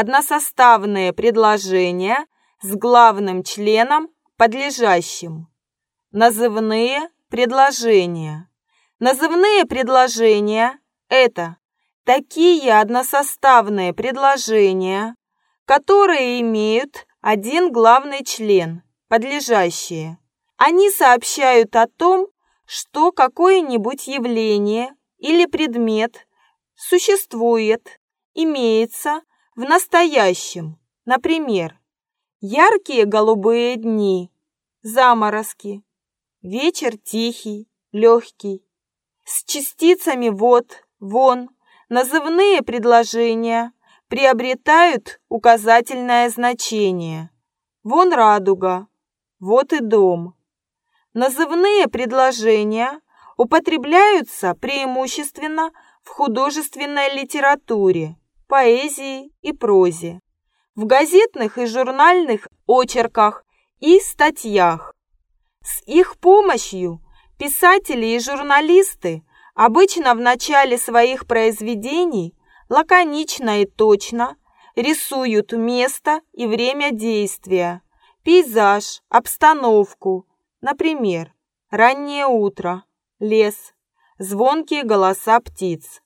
односоставные предложения с главным членом, подлежащим. Назывные предложения. Назывные предложения – это такие односоставные предложения, которые имеют один главный член, подлежащие. Они сообщают о том, что какое-нибудь явление или предмет существует, имеется в настоящем. Например, яркие голубые дни, заморозки, вечер тихий, легкий, с частицами «вот», «вон», назывные предложения приобретают указательное значение. Вон радуга, вот и дом. Назывные предложения употребляются преимущественно в художественной литературе, поэзии и прозе, в газетных и журнальных очерках и статьях. С их помощью писатели и журналисты обычно в начале своих произведений лаконично и точно рисуют место и время действия, пейзаж, обстановку, например, раннее утро, лес, звонкие голоса птиц.